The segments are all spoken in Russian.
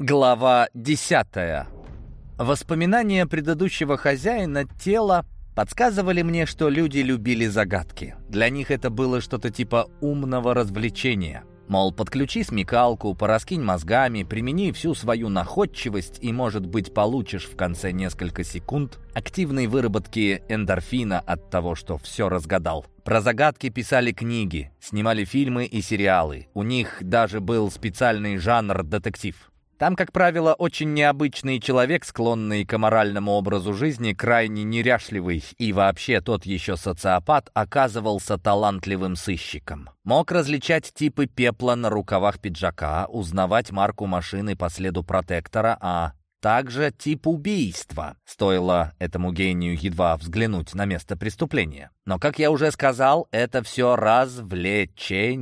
Глава десятая. Воспоминания предыдущего хозяина тела подсказывали мне, что люди любили загадки. Для них это было что-то типа умного развлечения. Мол, подключи смекалку, пораскинь мозгами, примени всю свою находчивость и, может быть, получишь в конце несколько секунд активной выработки эндорфина от того, что все разгадал. Про загадки писали книги, снимали фильмы и сериалы. У них даже был специальный жанр детектив. Там, как правило, очень необычный человек, склонный к аморальному образу жизни, крайне неряшливый и вообще тот еще социопат, оказывался талантливым сыщиком. Мог различать типы пепла на рукавах пиджака, узнавать марку машины по следу протектора, а также тип убийства. Стоило этому гению едва взглянуть на место преступления. Но, как я уже сказал, это все развлечения.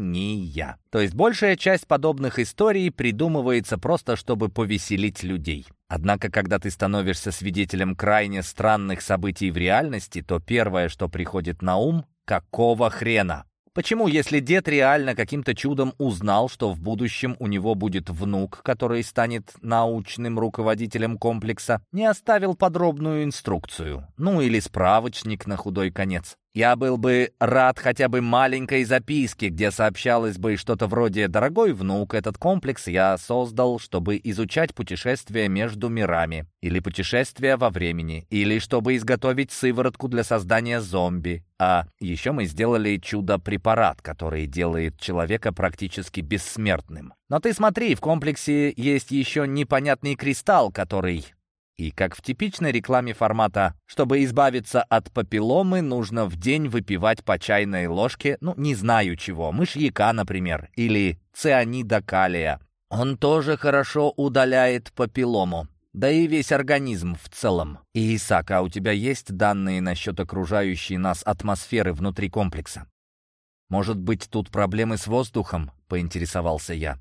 То есть большая часть подобных историй придумывается просто, чтобы повеселить людей. Однако, когда ты становишься свидетелем крайне странных событий в реальности, то первое, что приходит на ум — какого хрена? Почему, если дед реально каким-то чудом узнал, что в будущем у него будет внук, который станет научным руководителем комплекса, не оставил подробную инструкцию? Ну или справочник на худой конец? Я был бы рад хотя бы маленькой записке, где сообщалось бы что-то вроде «Дорогой внук, этот комплекс я создал, чтобы изучать путешествия между мирами» или «Путешествия во времени» или чтобы изготовить сыворотку для создания зомби. А еще мы сделали чудо-препарат, который делает человека практически бессмертным. Но ты смотри, в комплексе есть еще непонятный кристалл, который и как в типичной рекламе формата «Чтобы избавиться от папилломы, нужно в день выпивать по чайной ложке, ну, не знаю чего, мышьяка, например, или цианида калия». Он тоже хорошо удаляет папиллому, да и весь организм в целом. И, Исаак, а у тебя есть данные насчет окружающей нас атмосферы внутри комплекса? Может быть, тут проблемы с воздухом?» — поинтересовался я.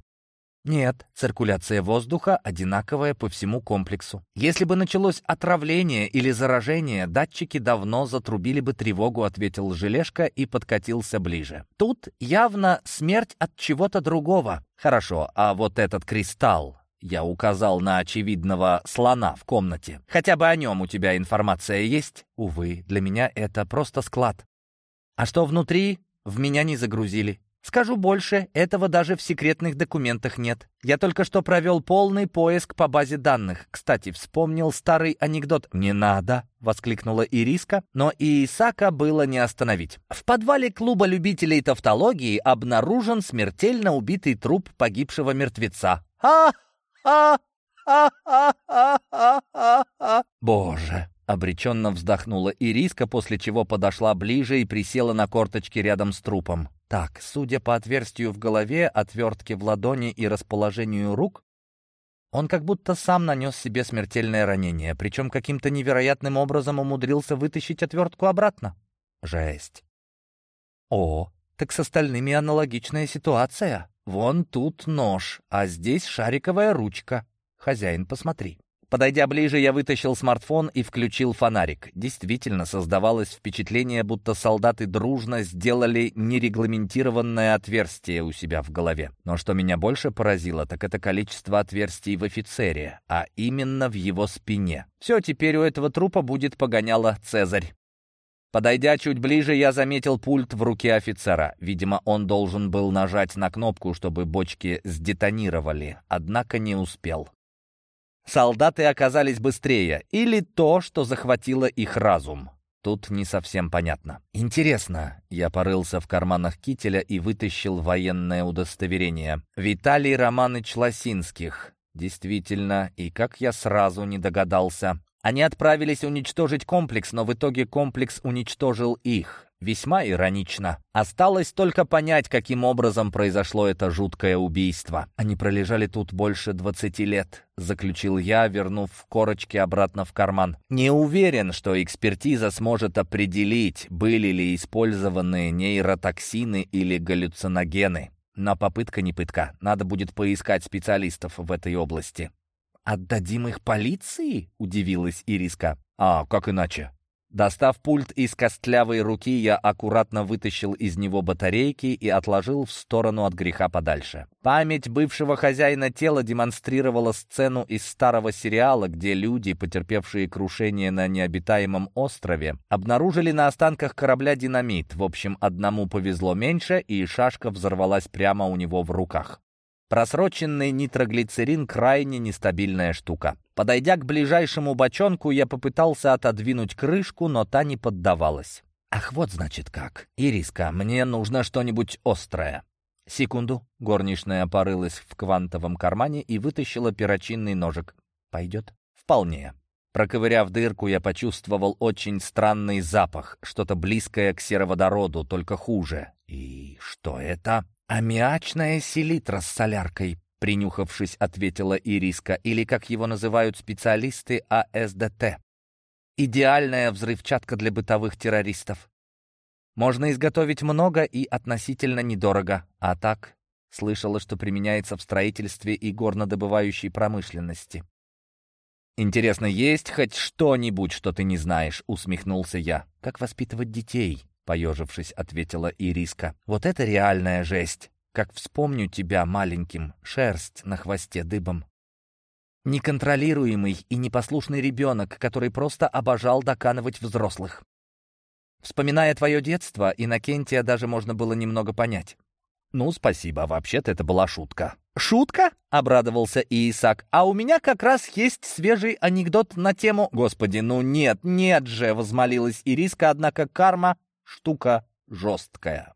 Нет, циркуляция воздуха одинаковая по всему комплексу. Если бы началось отравление или заражение, датчики давно затрубили бы тревогу, ответил Желешка и подкатился ближе. Тут явно смерть от чего-то другого. Хорошо, а вот этот кристалл, я указал на очевидного слона в комнате. Хотя бы о нем у тебя информация есть? Увы, для меня это просто склад. А что внутри, в меня не загрузили. Скажу больше, этого даже в секретных документах нет. Я только что провел полный поиск по базе данных. Кстати, вспомнил старый анекдот. «Не надо!» — воскликнула Ириска, но и Исака было не остановить. В подвале клуба любителей тавтологии обнаружен смертельно убитый труп погибшего мертвеца. «Ха! Ха! Ха-ха-ха-ха-ха!» «Боже!» — обреченно вздохнула Ириска, после чего подошла ближе и присела на корточки рядом с трупом. Так, судя по отверстию в голове, отвертке в ладони и расположению рук, он как будто сам нанес себе смертельное ранение, причем каким-то невероятным образом умудрился вытащить отвертку обратно. Жесть. О, так с остальными аналогичная ситуация. Вон тут нож, а здесь шариковая ручка. Хозяин, посмотри. Подойдя ближе, я вытащил смартфон и включил фонарик. Действительно, создавалось впечатление, будто солдаты дружно сделали нерегламентированное отверстие у себя в голове. Но что меня больше поразило, так это количество отверстий в офицере, а именно в его спине. Все, теперь у этого трупа будет погоняло Цезарь. Подойдя чуть ближе, я заметил пульт в руке офицера. Видимо, он должен был нажать на кнопку, чтобы бочки сдетонировали, однако не успел. Солдаты оказались быстрее, или то, что захватило их разум. Тут не совсем понятно. Интересно, я порылся в карманах кителя и вытащил военное удостоверение. Виталий Романович Лосинских. Действительно, и как я сразу не догадался. Они отправились уничтожить комплекс, но в итоге комплекс уничтожил их. Весьма иронично. Осталось только понять, каким образом произошло это жуткое убийство. Они пролежали тут больше двадцати лет, заключил я, вернув корочки обратно в карман. Не уверен, что экспертиза сможет определить, были ли использованы нейротоксины или галлюциногены. Но попытка не пытка. Надо будет поискать специалистов в этой области. «Отдадим их полиции?» — удивилась Ириска. «А, как иначе? Достав пульт из костлявой руки, я аккуратно вытащил из него батарейки и отложил в сторону от греха подальше. Память бывшего хозяина тела демонстрировала сцену из старого сериала, где люди, потерпевшие крушение на необитаемом острове, обнаружили на останках корабля динамит. В общем, одному повезло меньше, и шашка взорвалась прямо у него в руках. Просроченный нитроглицерин — крайне нестабильная штука. Подойдя к ближайшему бочонку, я попытался отодвинуть крышку, но та не поддавалась. «Ах, вот значит как. Ириска, мне нужно что-нибудь острое». Секунду. Горничная порылась в квантовом кармане и вытащила перочинный ножик. «Пойдет?» «Вполне». Проковыряв дырку, я почувствовал очень странный запах, что-то близкое к сероводороду, только хуже. И что это? «Аммиачная селитра с соляркой», — принюхавшись, ответила Ириска, или, как его называют специалисты, АСДТ. «Идеальная взрывчатка для бытовых террористов. Можно изготовить много и относительно недорого, а так...» Слышала, что применяется в строительстве и горнодобывающей промышленности. «Интересно, есть хоть что-нибудь, что ты не знаешь?» — усмехнулся я. «Как воспитывать детей?» — поежившись, ответила Ириска. «Вот это реальная жесть! Как вспомню тебя маленьким, шерсть на хвосте дыбом. Неконтролируемый и непослушный ребенок, который просто обожал доканывать взрослых. Вспоминая твое детство, Иннокентия даже можно было немного понять. «Ну, спасибо, вообще-то это была шутка». «Шутка?» — обрадовался Иисак. «А у меня как раз есть свежий анекдот на тему...» «Господи, ну нет, нет же!» — возмолилась Ириска, однако карма штука жесткая.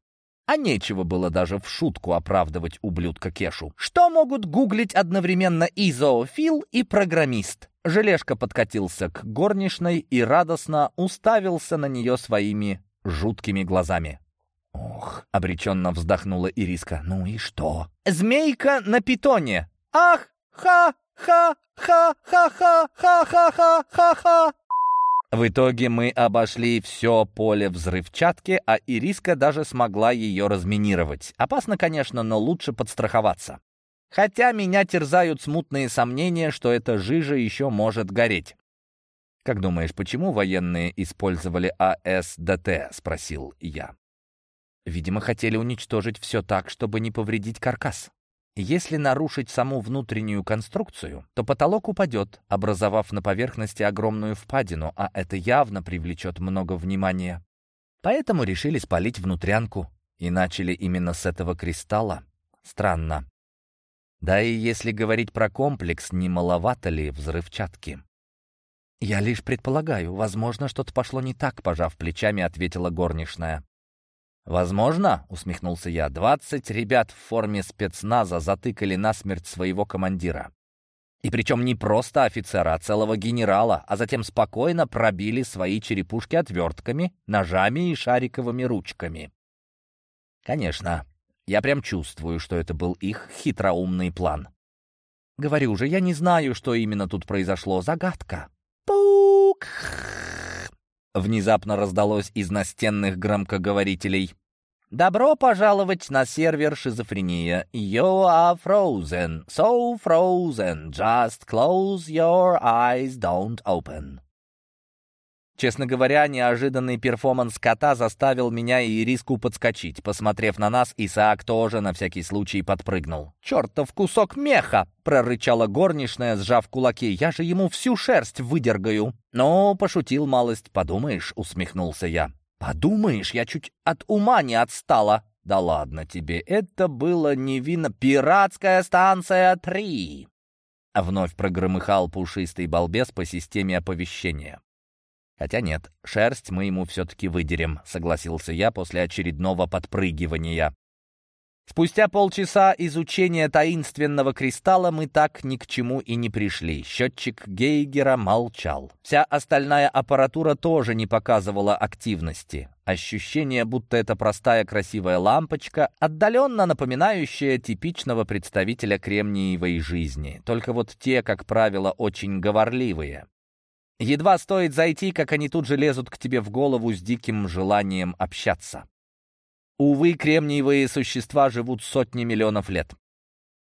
А нечего было даже в шутку оправдывать ублюдка Кешу. Что могут гуглить одновременно и зоофил, и программист? Желешка подкатился к горничной и радостно уставился на нее своими жуткими глазами. «Ох!» — обреченно вздохнула Ириска. «Ну и что?» «Змейка на питоне! Ах! Ха! Ха! Ха! В итоге мы обошли все поле взрывчатки, а Ириска даже смогла ее разминировать. Опасно, конечно, но лучше подстраховаться. Хотя меня терзают смутные сомнения, что эта жижа еще может гореть. «Как думаешь, почему военные использовали АСДТ?» — спросил я. «Видимо, хотели уничтожить все так, чтобы не повредить каркас». Если нарушить саму внутреннюю конструкцию, то потолок упадет, образовав на поверхности огромную впадину, а это явно привлечет много внимания. Поэтому решили спалить внутрянку и начали именно с этого кристалла. Странно. Да и если говорить про комплекс, не маловато ли взрывчатки? «Я лишь предполагаю, возможно, что-то пошло не так», — пожав плечами, ответила горничная. «Возможно», — усмехнулся я, — «двадцать ребят в форме спецназа затыкали насмерть своего командира. И причем не просто офицера, а целого генерала, а затем спокойно пробили свои черепушки отвертками, ножами и шариковыми ручками. Конечно, я прям чувствую, что это был их хитроумный план. Говорю же, я не знаю, что именно тут произошло. Загадка. Пук! Внезапно раздалось из настенных громкоговорителей. «Добро пожаловать на сервер «Шизофрения». You are frozen, so frozen, just close your eyes, don't open. Честно говоря, неожиданный перформанс кота заставил меня и Риску подскочить. Посмотрев на нас, Исаак тоже на всякий случай подпрыгнул. «Чертов кусок меха!» — прорычала горничная, сжав кулаки. «Я же ему всю шерсть выдергаю!» «Ну, пошутил малость, подумаешь», — усмехнулся я. «Подумаешь, я чуть от ума не отстала!» «Да ладно тебе, это было невинно. Пиратская станция 3!» Вновь прогромыхал пушистый балбес по системе оповещения. «Хотя нет, шерсть мы ему все-таки выдерем», — согласился я после очередного подпрыгивания. Спустя полчаса изучения таинственного кристалла мы так ни к чему и не пришли. Счетчик Гейгера молчал. Вся остальная аппаратура тоже не показывала активности. Ощущение, будто это простая красивая лампочка, отдаленно напоминающая типичного представителя кремниевой жизни. Только вот те, как правило, очень говорливые. Едва стоит зайти, как они тут же лезут к тебе в голову с диким желанием общаться. Увы, кремниевые существа живут сотни миллионов лет.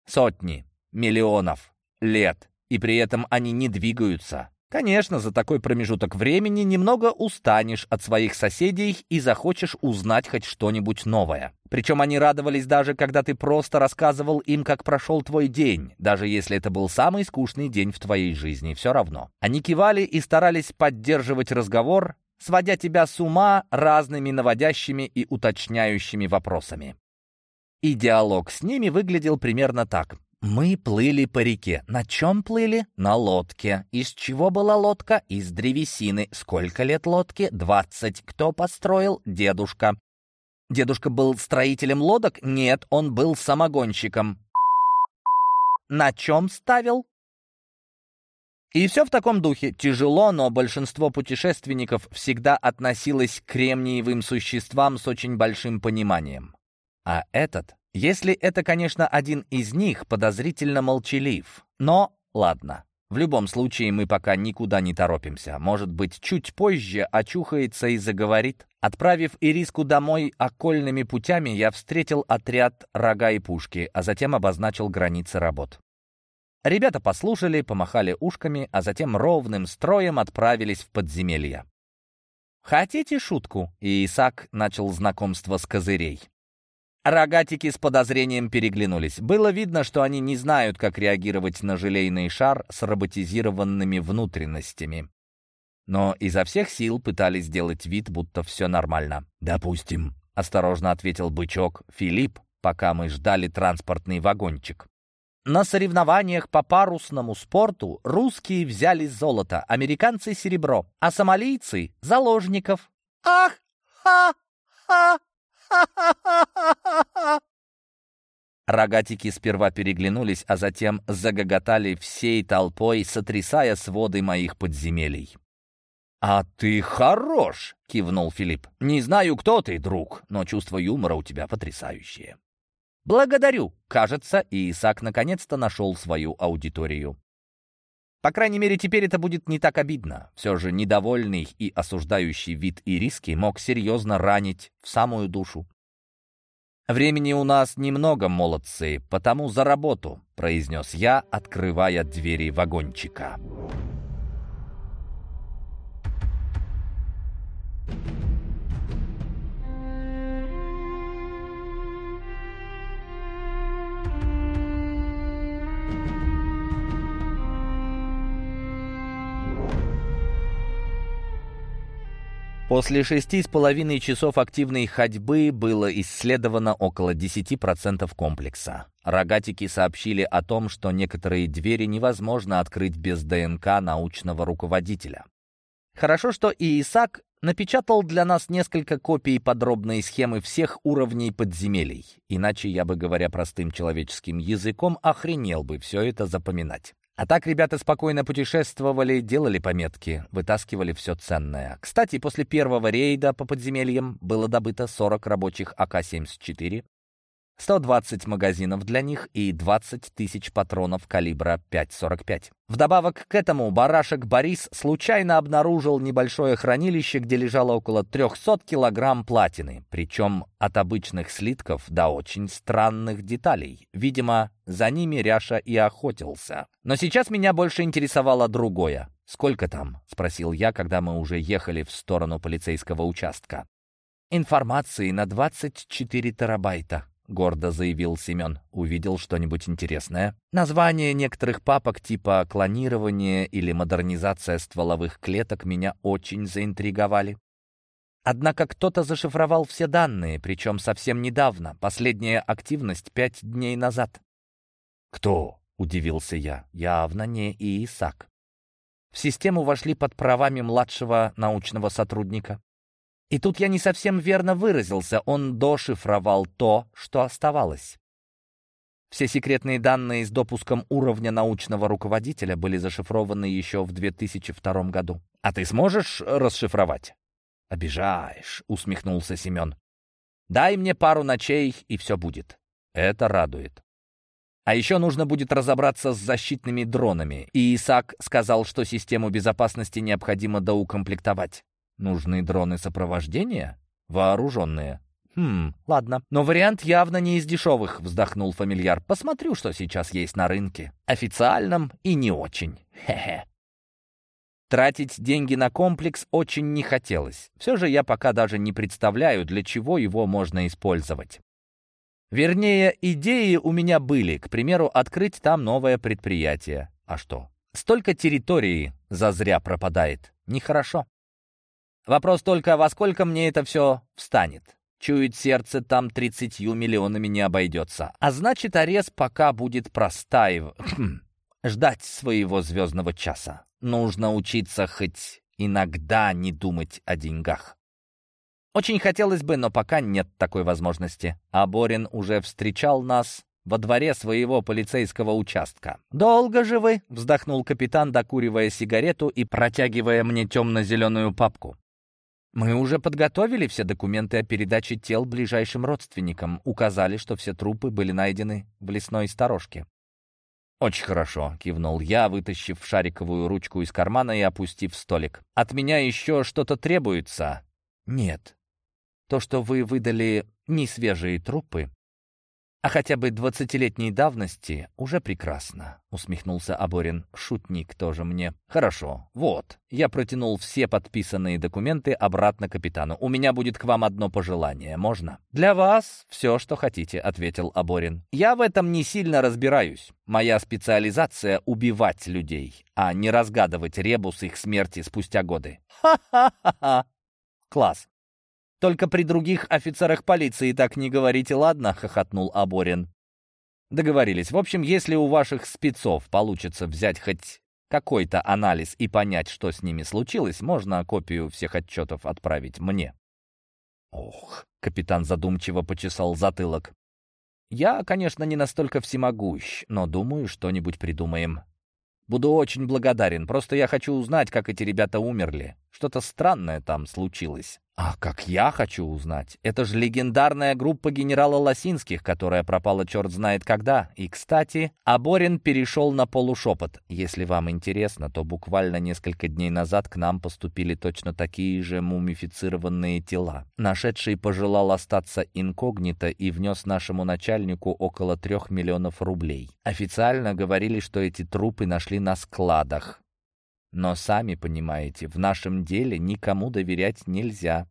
Сотни миллионов лет. И при этом они не двигаются. Конечно, за такой промежуток времени немного устанешь от своих соседей и захочешь узнать хоть что-нибудь новое. Причем они радовались даже, когда ты просто рассказывал им, как прошел твой день, даже если это был самый скучный день в твоей жизни, все равно. Они кивали и старались поддерживать разговор, сводя тебя с ума разными наводящими и уточняющими вопросами. И диалог с ними выглядел примерно так. Мы плыли по реке. На чем плыли? На лодке. Из чего была лодка? Из древесины. Сколько лет лодке? Двадцать. Кто построил? Дедушка. Дедушка был строителем лодок? Нет, он был самогонщиком. На чем ставил? И все в таком духе. Тяжело, но большинство путешественников всегда относилось к кремниевым существам с очень большим пониманием. А этот если это, конечно, один из них, подозрительно молчалив. Но ладно. В любом случае, мы пока никуда не торопимся. Может быть, чуть позже очухается и заговорит. Отправив Ириску домой окольными путями, я встретил отряд рога и пушки, а затем обозначил границы работ. Ребята послушали, помахали ушками, а затем ровным строем отправились в подземелье. «Хотите шутку?» И Исаак начал знакомство с козырей. Рогатики с подозрением переглянулись. Было видно, что они не знают, как реагировать на желейный шар с роботизированными внутренностями. Но изо всех сил пытались сделать вид, будто все нормально. «Допустим», — осторожно ответил бычок Филипп, пока мы ждали транспортный вагончик. На соревнованиях по парусному спорту русские взяли золото, американцы — серебро, а сомалийцы — заложников. «Ах! Ха-ха!» Рогатики сперва переглянулись, а затем загоготали всей толпой, сотрясая своды моих подземелий. «А ты хорош!» — кивнул Филипп. «Не знаю, кто ты, друг, но чувство юмора у тебя потрясающее». «Благодарю!» Кажется, и Исаак наконец-то нашел свою аудиторию. По крайней мере, теперь это будет не так обидно. Все же недовольный и осуждающий вид Ириски мог серьезно ранить в самую душу. «Времени у нас немного, молодцы, потому за работу», — произнес я, открывая двери вагончика. После шести с половиной часов активной ходьбы было исследовано около 10% комплекса. Рогатики сообщили о том, что некоторые двери невозможно открыть без ДНК научного руководителя. Хорошо, что и Исаак напечатал для нас несколько копий подробной схемы всех уровней подземелий. Иначе я бы, говоря простым человеческим языком, охренел бы все это запоминать. А так ребята спокойно путешествовали, делали пометки, вытаскивали все ценное. Кстати, после первого рейда по подземельям было добыто 40 рабочих АК-74, 120 магазинов для них и 20 тысяч патронов калибра 5,45. Вдобавок к этому барашек Борис случайно обнаружил небольшое хранилище, где лежало около 300 килограмм платины, причем от обычных слитков до очень странных деталей. Видимо, за ними Ряша и охотился. Но сейчас меня больше интересовало другое. «Сколько там?» — спросил я, когда мы уже ехали в сторону полицейского участка. «Информации на 24 терабайта», — гордо заявил Семен. «Увидел что-нибудь интересное?» Название некоторых папок типа «клонирование» или «модернизация стволовых клеток» меня очень заинтриговали. Однако кто-то зашифровал все данные, причем совсем недавно, последняя активность пять дней назад. «Кто?» — удивился я. «Явно не Иисак». В систему вошли под правами младшего научного сотрудника. И тут я не совсем верно выразился, он дошифровал то, что оставалось. Все секретные данные с допуском уровня научного руководителя были зашифрованы еще в 2002 году. «А ты сможешь расшифровать?» «Обижаешь», — усмехнулся Семен. «Дай мне пару ночей, и все будет». Это радует. А еще нужно будет разобраться с защитными дронами. И Исаак сказал, что систему безопасности необходимо доукомплектовать. Нужны дроны сопровождения? Вооруженные. «Хм, ладно. Но вариант явно не из дешевых», — вздохнул фамильяр. «Посмотрю, что сейчас есть на рынке. Официальном и не очень. Хе-хе». Тратить деньги на комплекс очень не хотелось. Все же я пока даже не представляю, для чего его можно использовать. Вернее, идеи у меня были, к примеру, открыть там новое предприятие. А что? Столько территории зазря пропадает. Нехорошо. Вопрос только, во сколько мне это все встанет. Чует сердце, там тридцатью миллионами не обойдется. А значит, арес пока будет простаив... ждать своего звездного часа. Нужно учиться хоть иногда не думать о деньгах. Очень хотелось бы, но пока нет такой возможности. А Борин уже встречал нас во дворе своего полицейского участка. «Долго же вы?» — вздохнул капитан, докуривая сигарету и протягивая мне темно-зеленую папку. «Мы уже подготовили все документы о передаче тел ближайшим родственникам, указали, что все трупы были найдены в лесной сторожке». «Очень хорошо», — кивнул я, вытащив шариковую ручку из кармана и опустив столик. «От меня еще что-то требуется?» «Нет. То, что вы выдали не свежие трупы, а хотя бы двадцатилетней давности уже прекрасно», — усмехнулся Аборин. «Шутник тоже мне». «Хорошо, вот». Я протянул все подписанные документы обратно капитану. «У меня будет к вам одно пожелание. Можно?» «Для вас все, что хотите», — ответил Аборин. «Я в этом не сильно разбираюсь. Моя специализация — убивать людей, а не разгадывать ребус их смерти спустя годы». «Ха-ха-ха-ха!» «Класс. Только при других офицерах полиции так не говорите, ладно?» — хохотнул Аборин. «Договорились. В общем, если у ваших спецов получится взять хоть какой-то анализ и понять, что с ними случилось, можно копию всех отчетов отправить мне». «Ох», — капитан задумчиво почесал затылок. «Я, конечно, не настолько всемогущ, но думаю, что-нибудь придумаем. Буду очень благодарен. Просто я хочу узнать, как эти ребята умерли. Что-то странное там случилось. А как я хочу узнать? Это же легендарная группа генерала Лосинских, которая пропала черт знает когда. И, кстати, Аборин перешел на полушепот. Если вам интересно, то буквально несколько дней назад к нам поступили точно такие же мумифицированные тела. Нашедший пожелал остаться инкогнито и внес нашему начальнику около трех миллионов рублей. Официально говорили, что эти трупы нашли на складах. Но сами понимаете, в нашем деле никому доверять нельзя.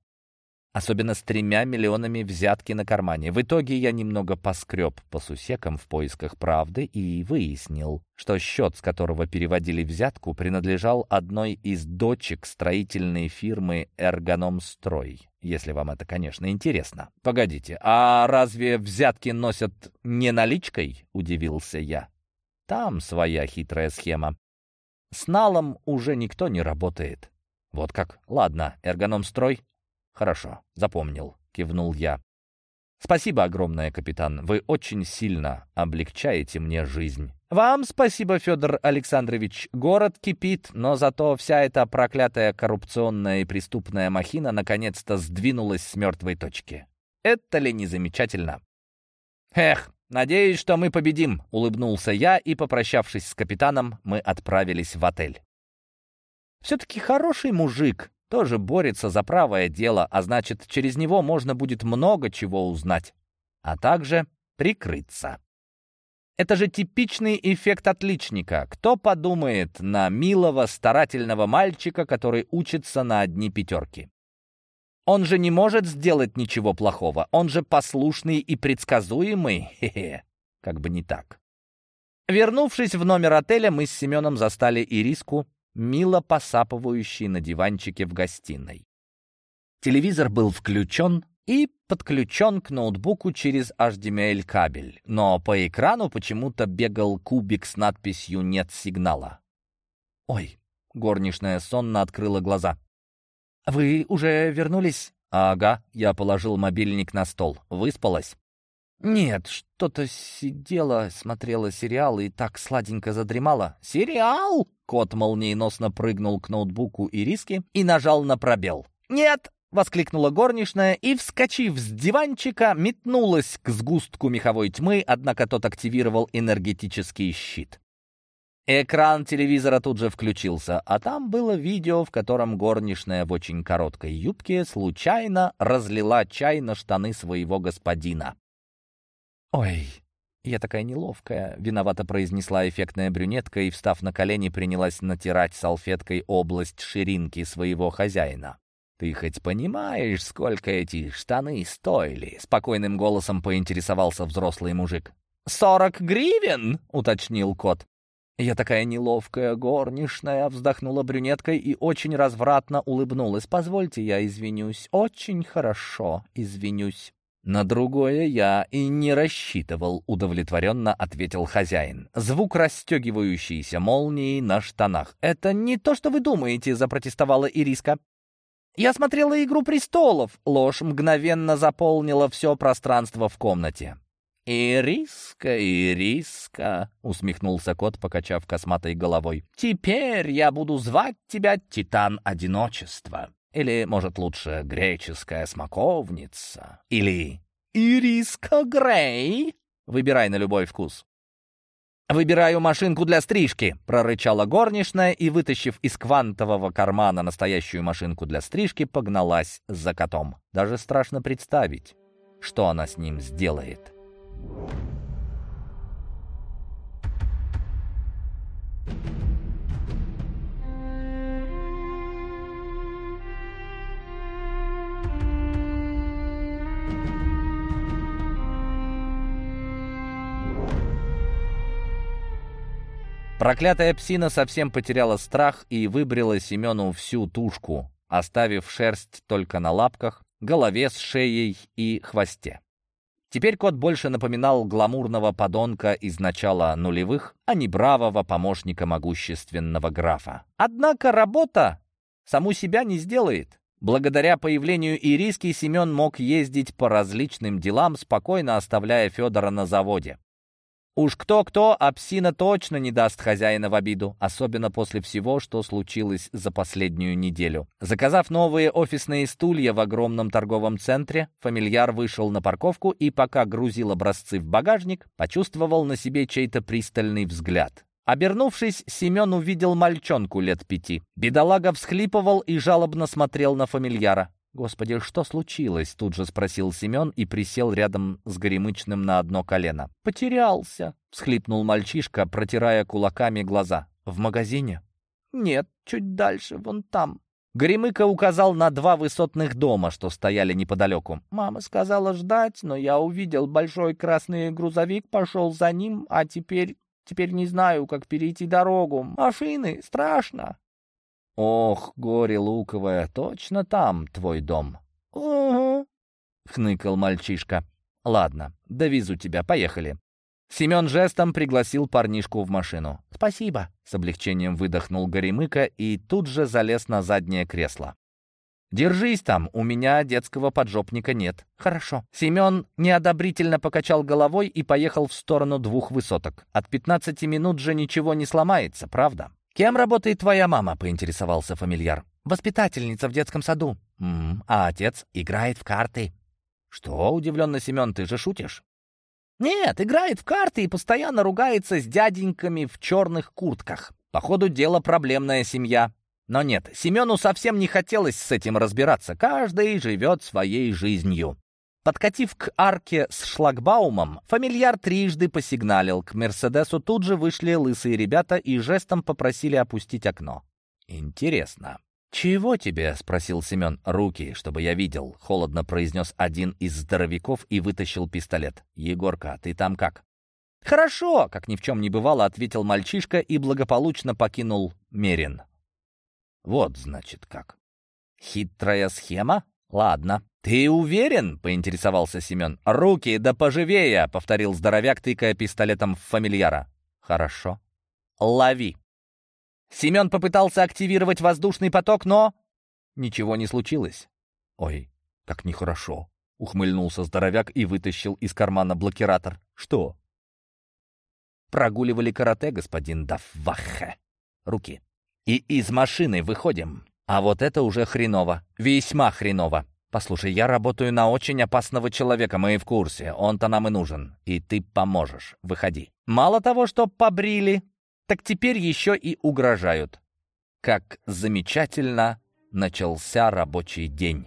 Особенно с тремя миллионами взятки на кармане. В итоге я немного поскреб по сусекам в поисках правды и выяснил, что счет, с которого переводили взятку, принадлежал одной из дочек строительной фирмы «Эргономстрой», если вам это, конечно, интересно. «Погодите, а разве взятки носят не наличкой?» — удивился я. «Там своя хитрая схема. С налом уже никто не работает. Вот как? Ладно, эргономстрой? Хорошо, запомнил, кивнул я. Спасибо огромное, капитан. Вы очень сильно облегчаете мне жизнь. Вам спасибо, Федор Александрович. Город кипит, но зато вся эта проклятая коррупционная и преступная махина наконец-то сдвинулась с мертвой точки. Это ли не замечательно? Эх, «Надеюсь, что мы победим», — улыбнулся я, и, попрощавшись с капитаном, мы отправились в отель. Все-таки хороший мужик, тоже борется за правое дело, а значит, через него можно будет много чего узнать, а также прикрыться. Это же типичный эффект отличника. Кто подумает на милого, старательного мальчика, который учится на одни пятерки? Он же не может сделать ничего плохого. Он же послушный и предсказуемый. Хе-хе. Как бы не так. Вернувшись в номер отеля, мы с Семеном застали Ириску, мило посапывающей на диванчике в гостиной. Телевизор был включен и подключен к ноутбуку через HDMI-кабель, но по экрану почему-то бегал кубик с надписью «Нет сигнала». «Ой!» — горничная сонно открыла глаза. «Вы уже вернулись?» «Ага», — я положил мобильник на стол. «Выспалась?» «Нет, что-то сидела, смотрела сериал и так сладенько задремала». «Сериал?» Кот молниеносно прыгнул к ноутбуку Ириски и нажал на пробел. «Нет!» — воскликнула горничная и, вскочив с диванчика, метнулась к сгустку меховой тьмы, однако тот активировал энергетический щит. Экран телевизора тут же включился, а там было видео, в котором горничная в очень короткой юбке случайно разлила чай на штаны своего господина. «Ой!» «Я такая неловкая», — виновато произнесла эффектная брюнетка и, встав на колени, принялась натирать салфеткой область ширинки своего хозяина. «Ты хоть понимаешь, сколько эти штаны стоили?» — спокойным голосом поинтересовался взрослый мужик. «Сорок гривен?» — уточнил кот. «Я такая неловкая горничная», — вздохнула брюнетка и очень развратно улыбнулась. «Позвольте, я извинюсь. Очень хорошо извинюсь». «На другое я и не рассчитывал», — удовлетворенно ответил хозяин. Звук расстегивающейся молнии на штанах. «Это не то, что вы думаете», — запротестовала Ириска. «Я смотрела «Игру престолов». Ложь мгновенно заполнила все пространство в комнате. «Ириска, Ириска», — усмехнулся кот, покачав косматой головой. «Теперь я буду звать тебя Титан Одиночества». Или, может, лучше греческая смоковница? Или ириска Грей? Выбирай на любой вкус. «Выбираю машинку для стрижки», — прорычала горничная и, вытащив из квантового кармана настоящую машинку для стрижки, погналась за котом. Даже страшно представить, что она с ним сделает. Проклятая псина совсем потеряла страх и выбрила Семену всю тушку, оставив шерсть только на лапках, голове с шеей и хвосте. Теперь кот больше напоминал гламурного подонка из начала нулевых, а не бравого помощника могущественного графа. Однако работа саму себя не сделает. Благодаря появлению Ириски Семен мог ездить по различным делам, спокойно оставляя Федора на заводе. Уж кто-кто, а псина точно не даст хозяина в обиду, особенно после всего, что случилось за последнюю неделю. Заказав новые офисные стулья в огромном торговом центре, фамильяр вышел на парковку и, пока грузил образцы в багажник, почувствовал на себе чей-то пристальный взгляд. Обернувшись, Семен увидел мальчонку лет пяти. Бедолага всхлипывал и жалобно смотрел на фамильяра. «Господи, что случилось?» — тут же спросил Семен и присел рядом с Горемычным на одно колено. «Потерялся», — всхлипнул мальчишка, протирая кулаками глаза. «В магазине?» «Нет, чуть дальше, вон там». Горемыка указал на два высотных дома, что стояли неподалеку. «Мама сказала ждать, но я увидел большой красный грузовик, пошел за ним, а теперь... теперь не знаю, как перейти дорогу. Машины, страшно». «Ох, горе луковое, точно там твой дом?» «Угу», — хныкал мальчишка. «Ладно, довезу тебя, поехали». Семен жестом пригласил парнишку в машину. «Спасибо», — с облегчением выдохнул Горемыка и тут же залез на заднее кресло. «Держись там, у меня детского поджопника нет». «Хорошо». Семен неодобрительно покачал головой и поехал в сторону двух высоток. От пятнадцати минут же ничего не сломается, правда? «Кем работает твоя мама?» — поинтересовался фамильяр. «Воспитательница в детском саду». «М -м, «А отец играет в карты». «Что?» — удивленно Семен, «ты же шутишь?» «Нет, играет в карты и постоянно ругается с дяденьками в черных куртках. Походу, дело проблемная семья». Но нет, Семену совсем не хотелось с этим разбираться. Каждый живет своей жизнью. Подкатив к арке с шлагбаумом, фамильяр трижды посигналил. К «Мерседесу» тут же вышли лысые ребята и жестом попросили опустить окно. «Интересно». «Чего тебе?» — спросил Семен. «Руки, чтобы я видел», — холодно произнес один из здоровяков и вытащил пистолет. «Егорка, ты там как?» «Хорошо», — как ни в чем не бывало, ответил мальчишка и благополучно покинул Мерин. «Вот, значит, как». «Хитрая схема? Ладно, «Ты уверен?» — поинтересовался Семен. «Руки, да поживее!» — повторил здоровяк, тыкая пистолетом в фамильяра. «Хорошо. Лови!» Семен попытался активировать воздушный поток, но... Ничего не случилось. «Ой, как нехорошо!» — ухмыльнулся здоровяк и вытащил из кармана блокиратор. «Что?» «Прогуливали карате, господин Дафвахе. Руки. И из машины выходим. А вот это уже хреново. Весьма хреново. «Послушай, я работаю на очень опасного человека, мы в курсе. Он-то нам и нужен. И ты поможешь. Выходи». Мало того, что побрили, так теперь еще и угрожают. Как замечательно начался рабочий день.